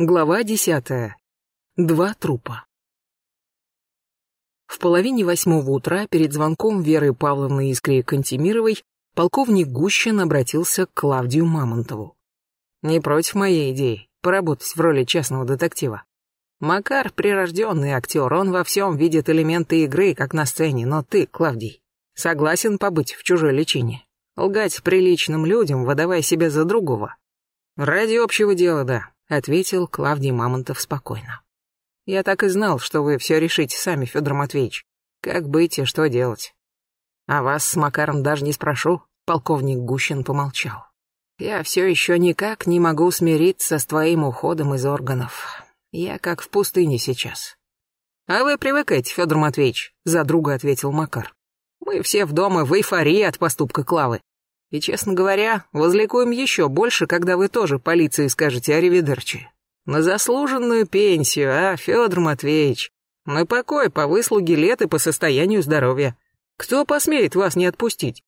Глава десятая. Два трупа. В половине восьмого утра перед звонком Веры Павловны Искре Кантемировой полковник Гущин обратился к Клавдию Мамонтову. «Не против моей идеи поработать в роли частного детектива. Макар — прирожденный актер, он во всем видит элементы игры, как на сцене, но ты, Клавдий, согласен побыть в чужой личине, лгать приличным людям, выдавая себя за другого. Ради общего дела, да, ответил Клавдий Мамонтов спокойно. Я так и знал, что вы все решите сами, Федор Матвеевич. Как быть и что делать? А вас с Макаром даже не спрошу, полковник Гущин помолчал. Я все еще никак не могу смириться с твоим уходом из органов. Я как в пустыне сейчас. А вы привыкайте, Федор Матвеевич, за друга ответил Макар. Мы все в дома в эйфории от поступка Клавы. И, честно говоря, возликуем еще больше, когда вы тоже полиции скажете «Аривидерчи». На заслуженную пенсию, а, Федор Матвеевич? На покой по выслуге лет и по состоянию здоровья. Кто посмеет вас не отпустить?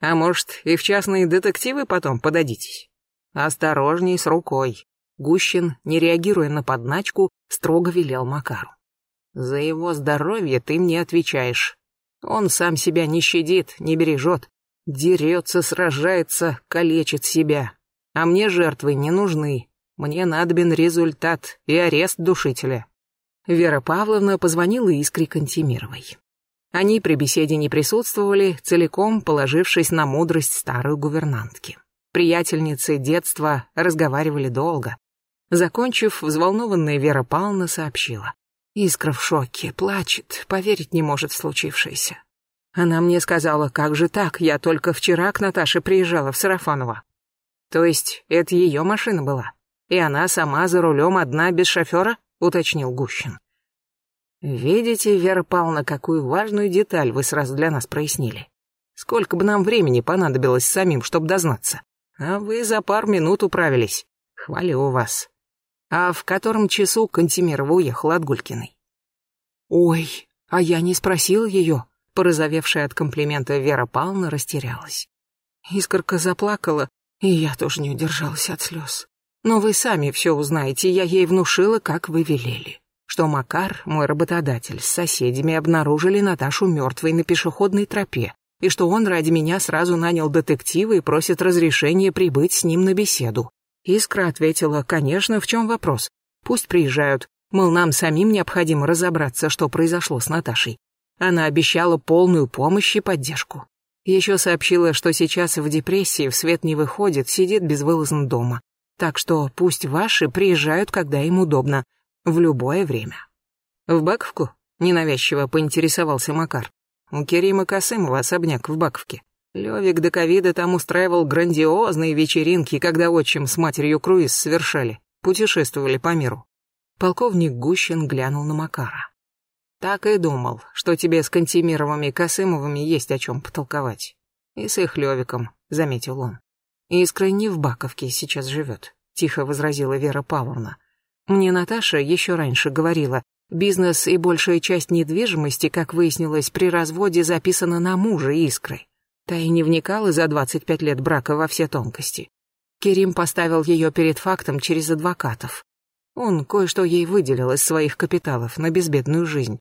А может, и в частные детективы потом подадитесь? Осторожней с рукой. Гущин, не реагируя на подначку, строго велел Макару. За его здоровье ты мне отвечаешь. Он сам себя не щадит, не бережет. Дерется, сражается, калечит себя. А мне жертвы не нужны. Мне надобен результат и арест душителя. Вера Павловна позвонила Искре Кантемировой. Они при беседе не присутствовали, целиком положившись на мудрость старой гувернантки. Приятельницы детства разговаривали долго. Закончив, взволнованная Вера Павловна сообщила. Искра в шоке, плачет, поверить не может в случившееся. Она мне сказала, как же так, я только вчера к Наташе приезжала в Сарафаново. То есть это ее машина была? И она сама за рулем одна, без шофера? Уточнил Гущин. Видите, Вера Павловна, какую важную деталь вы сразу для нас прояснили. Сколько бы нам времени понадобилось самим, чтобы дознаться. А вы за пару минут управились. Хвалю вас. А в котором часу Кантемирова уехала от Гулькиной? Ой, а я не спросил ее, Порозовевшая от комплимента Вера Павловна растерялась. Искорка заплакала, и я тоже не удержалась от слез. Но вы сами все узнаете, я ей внушила, как вы велели. Что Макар, мой работодатель, с соседями обнаружили Наташу мертвой на пешеходной тропе, и что он ради меня сразу нанял детектива и просит разрешения прибыть с ним на беседу. Искра ответила, конечно, в чем вопрос. Пусть приезжают, мол, нам самим необходимо разобраться, что произошло с Наташей. Она обещала полную помощь и поддержку. Еще сообщила, что сейчас в депрессии, в свет не выходит, сидит безвылазно дома. Так что пусть ваши приезжают, когда им удобно, в любое время. В Баковку? Ненавязчиво поинтересовался Макар. У Керима Касымова особняк в Баковке. Левик до ковида там устраивал грандиозные вечеринки, когда отчим с матерью круиз совершали, путешествовали по миру. Полковник Гущин глянул на Макара. Так и думал, что тебе с Кантемировыми Косымовыми есть о чем потолковать. И с их Левиком, заметил он. Искра не в Баковке сейчас живет, тихо возразила Вера Павловна. Мне Наташа еще раньше говорила, бизнес и большая часть недвижимости, как выяснилось, при разводе записана на мужа Искры. Та и не вникала за 25 лет брака во все тонкости. Керим поставил ее перед фактом через адвокатов. Он кое-что ей выделил из своих капиталов на безбедную жизнь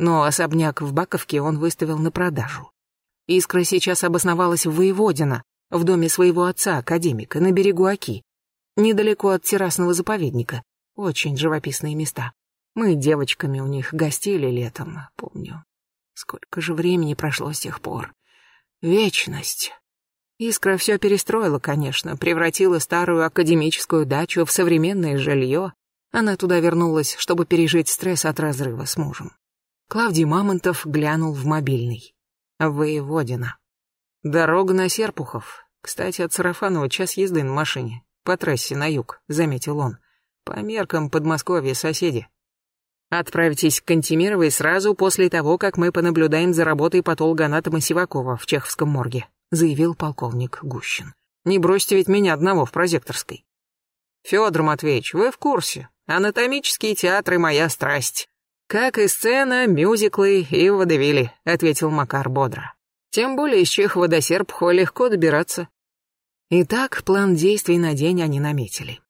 но особняк в Баковке он выставил на продажу. Искра сейчас обосновалась в Воеводино, в доме своего отца, академика, на берегу Оки, недалеко от террасного заповедника. Очень живописные места. Мы девочками у них гостили летом, помню. Сколько же времени прошло с тех пор. Вечность. Искра все перестроила, конечно, превратила старую академическую дачу в современное жилье. Она туда вернулась, чтобы пережить стресс от разрыва с мужем. Клавдий Мамонтов глянул в мобильный. Воеводина. Дорога на Серпухов. Кстати, от Сарафанова час езды на машине. По трассе на юг, заметил он. По меркам Подмосковья соседи. Отправитесь к Кантемировой сразу после того, как мы понаблюдаем за работой патологоанатома Сивакова в Чеховском морге, заявил полковник Гущин. Не бросьте ведь меня одного в прозекторской. Федор Матвеевич, вы в курсе? Анатомические театры — моя страсть. «Как и сцена, мюзиклы и водевили», — ответил Макар бодро. «Тем более из Чехова до Серпхо легко добираться». Итак, план действий на день они наметили.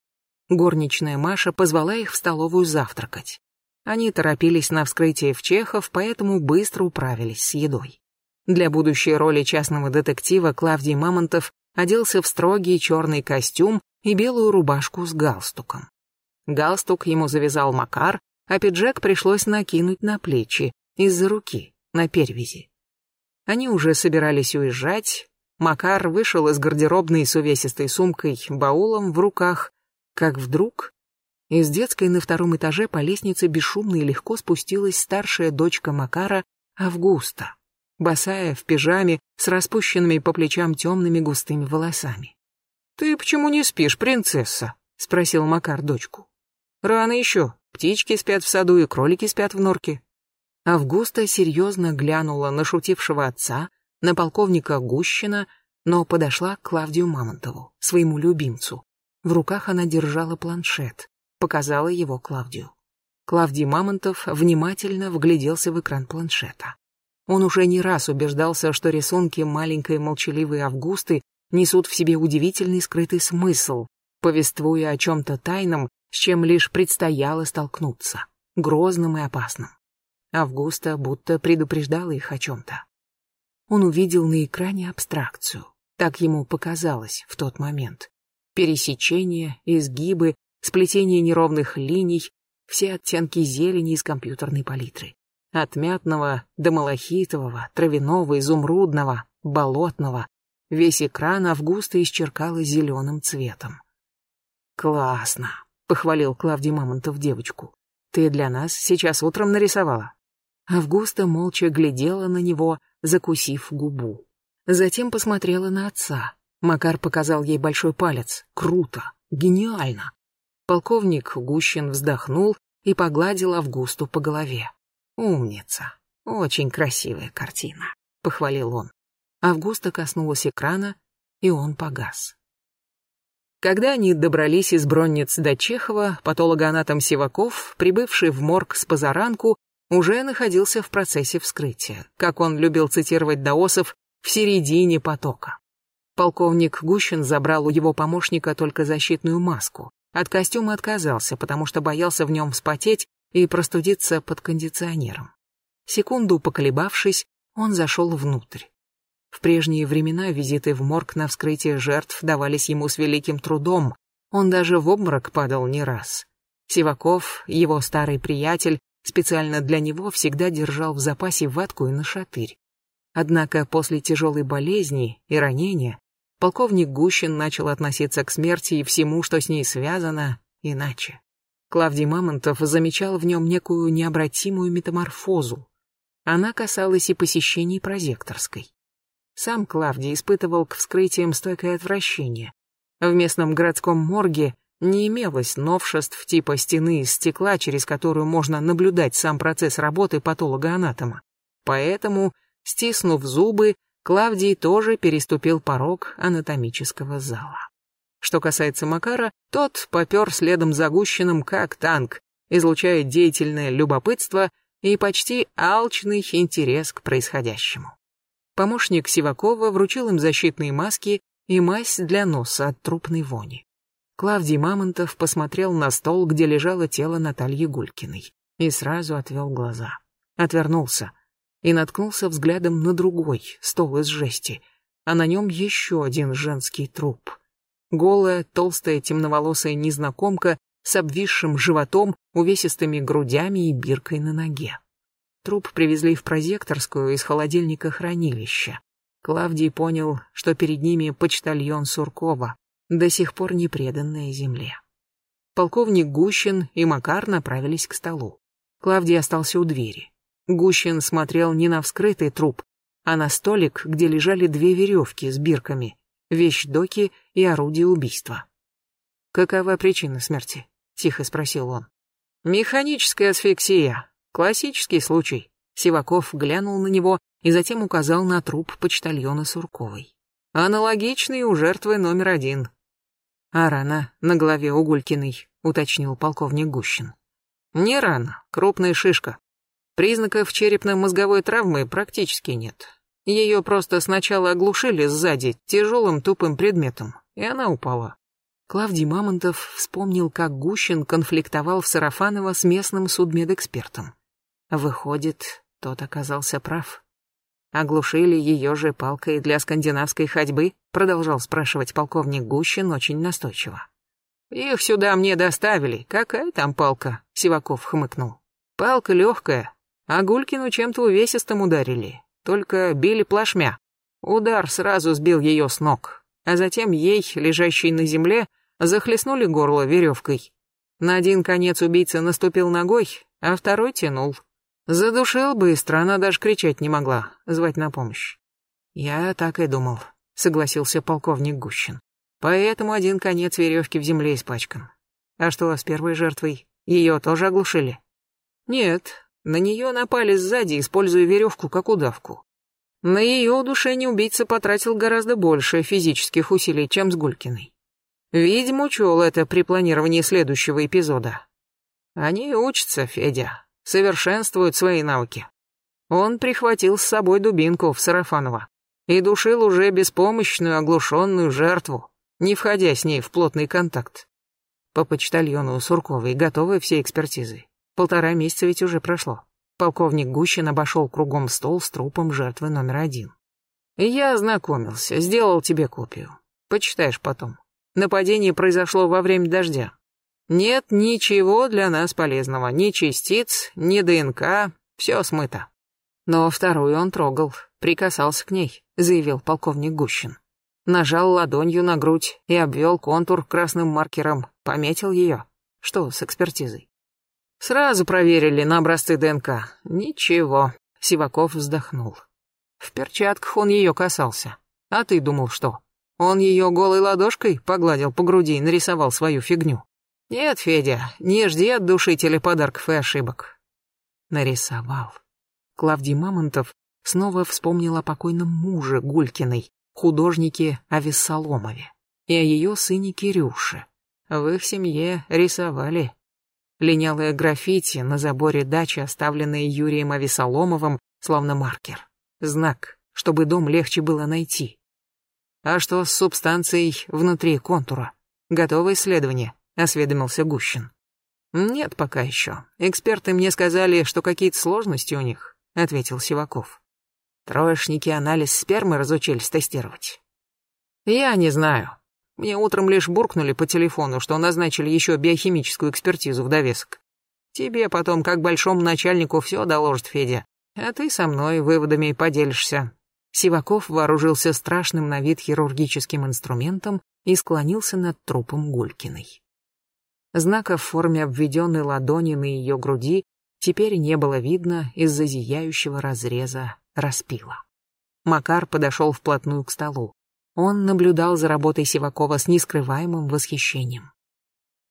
Горничная Маша позвала их в столовую завтракать. Они торопились на вскрытие в Чехов, поэтому быстро управились с едой. Для будущей роли частного детектива Клавдий Мамонтов оделся в строгий черный костюм и белую рубашку с галстуком. Галстук ему завязал Макар, а пиджак пришлось накинуть на плечи, из-за руки, на перевязи. Они уже собирались уезжать. Макар вышел из гардеробной с увесистой сумкой, баулом в руках, как вдруг из детской на втором этаже по лестнице бесшумно и легко спустилась старшая дочка Макара, Августа, босая, в пижаме, с распущенными по плечам темными густыми волосами. «Ты почему не спишь, принцесса?» — спросил Макар дочку. «Рано еще. Птички спят в саду и кролики спят в норке. Августа серьезно глянула на шутившего отца, на полковника Гущина, но подошла к Клавдию Мамонтову, своему любимцу. В руках она держала планшет, показала его Клавдию. Клавдий Мамонтов внимательно вгляделся в экран планшета. Он уже не раз убеждался, что рисунки маленькой молчаливой Августы несут в себе удивительный скрытый смысл, повествуя о чем-то тайном, с чем лишь предстояло столкнуться, грозным и опасным. Августа будто предупреждала их о чем-то. Он увидел на экране абстракцию. Так ему показалось в тот момент. Пересечения, изгибы, сплетение неровных линий, все оттенки зелени из компьютерной палитры. От мятного до малахитового, травяного, изумрудного, болотного. Весь экран Августа исчеркала зеленым цветом. «Классно», — похвалил Клавдий Мамонтов девочку. «Ты для нас сейчас утром нарисовала?» Августа молча глядела на него, закусив губу. Затем посмотрела на отца. Макар показал ей большой палец. Круто, гениально. Полковник Гущин вздохнул и погладил Августу по голове. «Умница. Очень красивая картина», — похвалил он. Августа коснулась экрана, и он погас. Когда они добрались из Бронниц до Чехова, патологоанатом Сиваков, прибывший в морг с позаранку, уже находился в процессе вскрытия, как он любил цитировать Даосов, в середине потока. Полковник Гущин забрал у его помощника только защитную маску. От костюма отказался, потому что боялся в нем вспотеть и простудиться под кондиционером. Секунду поколебавшись, он зашел внутрь. В прежние времена визиты в морг на вскрытие жертв давались ему с великим трудом, он даже в обморок падал не раз. Сиваков, его старый приятель, Специально для него всегда держал в запасе ватку и нашатырь. Однако после тяжелой болезни и ранения полковник Гущин начал относиться к смерти и всему, что с ней связано, иначе. Клавдий Мамонтов замечал в нем некую необратимую метаморфозу. Она касалась и посещений прозекторской. Сам Клавдий испытывал к вскрытиям стойкое отвращение. В местном городском морге не имелось новшеств типа стены из стекла, через которую можно наблюдать сам процесс работы патолога-анатома. Поэтому, стиснув зубы, Клавдий тоже переступил порог анатомического зала. Что касается Макара, тот попер следом за Гущиным как танк, излучая деятельное любопытство и почти алчный интерес к происходящему. Помощник Сивакова вручил им защитные маски и мазь для носа от трупной вони. Клавдий Мамонтов посмотрел на стол, где лежало тело Натальи Гулькиной, и сразу отвел глаза. Отвернулся и наткнулся взглядом на другой стол из жести, а на нем еще один женский труп. Голая, толстая, темноволосая незнакомка с обвисшим животом, увесистыми грудями и биркой на ноге. Труп привезли в прозекторскую из холодильника хранилища. Клавдий понял, что перед ними почтальон Суркова, до сих пор не преданная земле. Полковник Гущин и Макар направились к столу. Клавдий остался у двери. Гущин смотрел не на вскрытый труп, а на столик, где лежали две веревки с бирками, вещдоки и орудие убийства. «Какова причина смерти?» — тихо спросил он. «Механическая асфиксия. Классический случай». Сиваков глянул на него и затем указал на труп почтальона Сурковой. «Аналогичный у жертвы номер один. «А рана на голове у Гулькиной», — уточнил полковник Гущин. «Не рана, крупная шишка. Признаков черепно-мозговой травмы практически нет. Ее просто сначала оглушили сзади тяжелым тупым предметом, и она упала. Клавдий Мамонтов вспомнил, как Гущин конфликтовал в Сарафаново с местным судмедэкспертом. Выходит, тот оказался прав. Оглушили ее же палкой для скандинавской ходьбы, продолжал спрашивать полковник Гущин очень настойчиво. Их сюда мне доставили. Какая там палка? Сиваков хмыкнул. Палка легкая, а Гулькину чем-то увесистым ударили. Только били плашмя. Удар сразу сбил ее с ног, а затем ей, лежащей на земле, захлестнули горло веревкой. На один конец убийца наступил ногой, а второй тянул. Задушил быстро, она даже кричать не могла, звать на помощь. Я так и думал, согласился полковник Гущин. Поэтому один конец веревки в земле испачкан. А что с первой жертвой? Ее тоже оглушили? Нет, на нее напали сзади, используя веревку как удавку. На ее удушение убийца потратил гораздо больше физических усилий, чем с Гулькиной. Видимо, учел это при планировании следующего эпизода. Они учатся, Федя, совершенствуют свои навыки. Он прихватил с собой дубинку в Сарафаново и душил уже беспомощную оглушенную жертву, не входя с ней в плотный контакт. По почтальону Сурковой готовы все экспертизы. Полтора месяца ведь уже прошло. Полковник Гущин обошел кругом стол с трупом жертвы номер один. Я ознакомился, сделал тебе копию. Почитаешь потом. Нападение произошло во время дождя. Нет ничего для нас полезного, ни частиц, ни ДНК, все смыто. Но вторую он трогал, прикасался к ней, заявил полковник Гущин. Нажал ладонью на грудь и обвел контур красным маркером, пометил ее. Что с экспертизой? Сразу проверили на образцы ДНК. Ничего. Сиваков вздохнул. В перчатках он ее касался. А ты думал, что? Он ее голой ладошкой погладил по груди и нарисовал свою фигню. Нет, Федя, не жди от душителя подарков и ошибок. Нарисовал. Клавдий Мамонтов снова вспомнил о покойном муже Гулькиной, художнике Авессаломове, и о ее сыне Кирюше. В их семье рисовали. Линялое граффити на заборе дачи, оставленное Юрием Авесоломовым, словно маркер. Знак, чтобы дом легче было найти. «А что с субстанцией внутри контура? Готово исследование?» — осведомился Гущин. «Нет пока еще. Эксперты мне сказали, что какие-то сложности у них», — ответил Сиваков. «Троечники анализ спермы разучились тестировать». «Я не знаю. Мне утром лишь буркнули по телефону, что назначили еще биохимическую экспертизу в довесок. Тебе потом, как большому начальнику, все доложит Федя, а ты со мной выводами поделишься. Сиваков вооружился страшным на вид хирургическим инструментом и склонился над трупом Гулькиной. Знака в форме обведенной ладони на ее груди теперь не было видно из-за зияющего разреза распила. Макар подошел вплотную к столу. Он наблюдал за работой Сивакова с нескрываемым восхищением.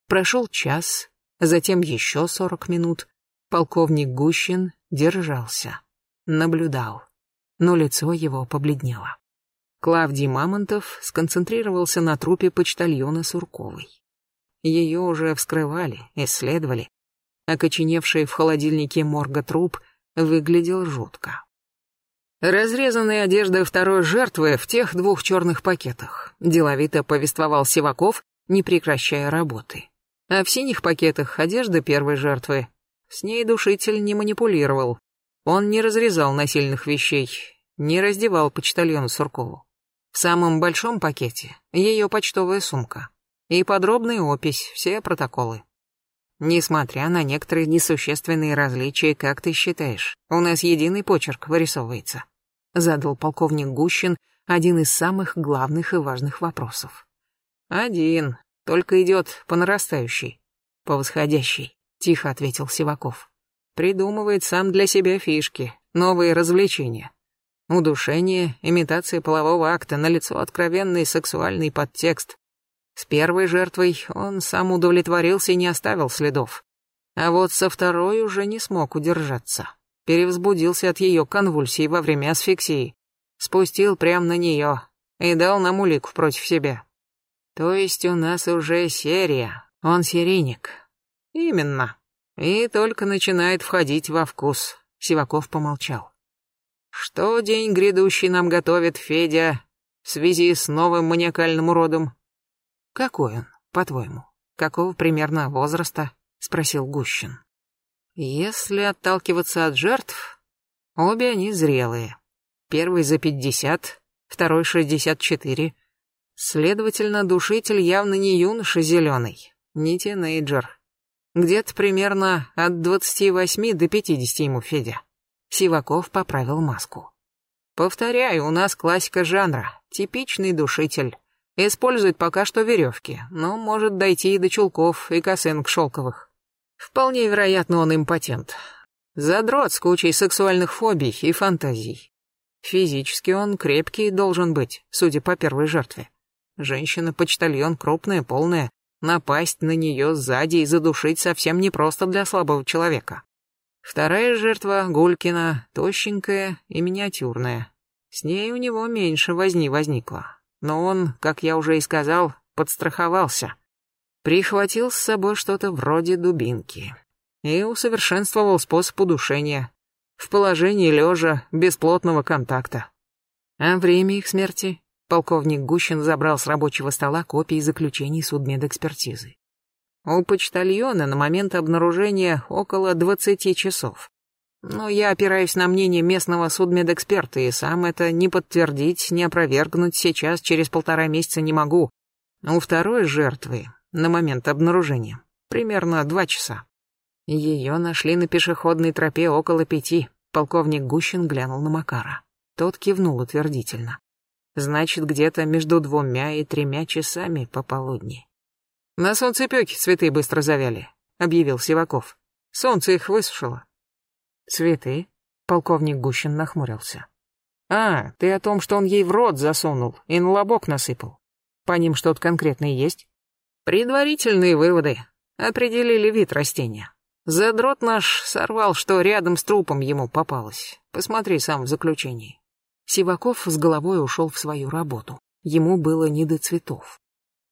Прошел час, затем еще сорок минут. Полковник Гущин держался, наблюдал но лицо его побледнело. Клавдий Мамонтов сконцентрировался на трупе почтальона Сурковой. Ее уже вскрывали, исследовали. Окоченевший в холодильнике морга труп выглядел жутко. Разрезанная одежда второй жертвы в тех двух черных пакетах, деловито повествовал Сиваков, не прекращая работы. А в синих пакетах одежда первой жертвы. С ней душитель не манипулировал, он не разрезал насильных вещей, не раздевал почтальону Суркову. В самом большом пакете ее почтовая сумка и подробная опись, все протоколы. Несмотря на некоторые несущественные различия, как ты считаешь, у нас единый почерк вырисовывается? Задал полковник Гущин один из самых главных и важных вопросов. Один, только идет по нарастающей, по восходящей, тихо ответил Сиваков. Придумывает сам для себя фишки, новые развлечения. Удушение, имитация полового акта, налицо откровенный сексуальный подтекст. С первой жертвой он сам удовлетворился и не оставил следов. А вот со второй уже не смог удержаться. Перевзбудился от ее конвульсий во время асфиксии. Спустил прямо на нее и дал нам улику против себя. То есть у нас уже серия, он серийник. Именно. И только начинает входить во вкус. Сиваков помолчал. Что день грядущий нам готовит Федя в связи с новым маниакальным уродом? Какой он? по-твоему? Какого примерно возраста? Спросил Гущин. Если отталкиваться от жертв, обе они зрелые. Первый за пятьдесят, второй шестьдесят четыре. Следовательно, душитель явно не юноша зеленый, не тинейджер. Где-то примерно от двадцати восьми до пятидесяти ему Федя. Сиваков поправил маску. Повторяю, у нас классика жанра, типичный душитель. Использует пока что веревки, но может дойти и до чулков и косынок шелковых. Вполне вероятно, он импотент. Задрот с кучей сексуальных фобий и фантазий. Физически он крепкий должен быть, судя по первой жертве. Женщина-почтальон крупная, полная. Напасть на нее сзади и задушить совсем непросто для слабого человека. Вторая жертва, Гулькина, тощенькая и миниатюрная. С ней у него меньше возни возникло но он, как я уже и сказал, подстраховался. Прихватил с собой что-то вроде дубинки и усовершенствовал способ удушения в положении лежа, без плотного контакта. А время их смерти полковник Гущин забрал с рабочего стола копии заключений судмедэкспертизы. У почтальона на момент обнаружения около 20 часов. Но я опираюсь на мнение местного судмедэксперта, и сам это не подтвердить, не опровергнуть сейчас, через полтора месяца не могу. У второй жертвы, на момент обнаружения, примерно два часа. Ее нашли на пешеходной тропе около пяти. Полковник Гущин глянул на Макара. Тот кивнул утвердительно. Значит, где-то между двумя и тремя часами пополудни. На солнцепёке цветы быстро завяли, объявил Сиваков. Солнце их высушило. «Цветы?» — полковник Гущин нахмурился. «А, ты о том, что он ей в рот засунул и на лобок насыпал. По ним что-то конкретное есть?» «Предварительные выводы. Определили вид растения. Задрот наш сорвал, что рядом с трупом ему попалось. Посмотри сам в заключении». Сиваков с головой ушел в свою работу. Ему было не до цветов.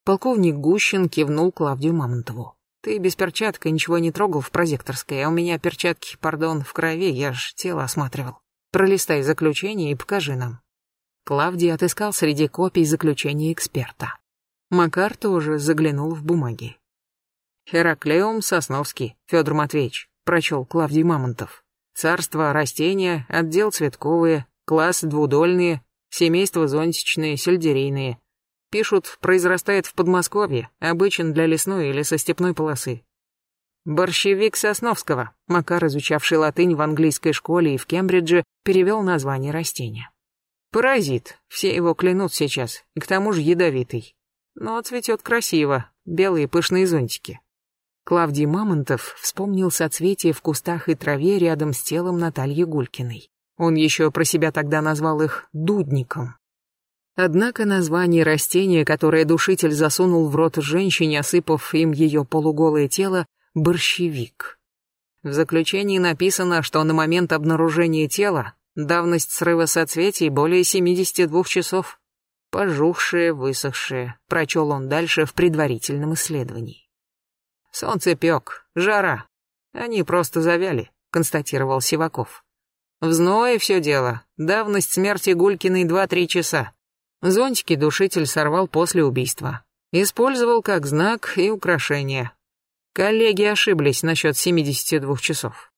Полковник Гущин кивнул Клавдию Мамонтову. Ты без перчатка ничего не трогал в прозекторской, а у меня перчатки, пардон, в крови, я ж тело осматривал. Пролистай заключение и покажи нам. Клавдий отыскал среди копий заключения эксперта. Макар тоже заглянул в бумаги. Хераклеум Сосновский, Федор Матвеевич, прочел Клавдий Мамонтов. Царство растения, отдел цветковые, класс двудольные, семейство зонтичные, сельдерейные, Пишут, произрастает в Подмосковье, обычен для лесной или состепной полосы. Борщевик Сосновского, Макар, изучавший латынь в английской школе и в Кембридже, перевел название растения. Паразит, все его клянут сейчас, к тому же ядовитый. Но цветет красиво, белые пышные зонтики. Клавдий Мамонтов вспомнил соцветия в кустах и траве рядом с телом Натальи Гулькиной. Он еще про себя тогда назвал их «дудником». Однако название растения, которое душитель засунул в рот женщине, осыпав им ее полуголое тело, борщевик. В заключении написано, что на момент обнаружения тела давность срыва соцветий более 72 часов. Пожухшее, высохшее, прочел он дальше в предварительном исследовании. Солнце пек, жара. Они просто завяли, констатировал Сиваков. В зное все дело, давность смерти Гулькиной 2-3 часа. Зонтики душитель сорвал после убийства. Использовал как знак и украшение. Коллеги ошиблись насчет 72 часов.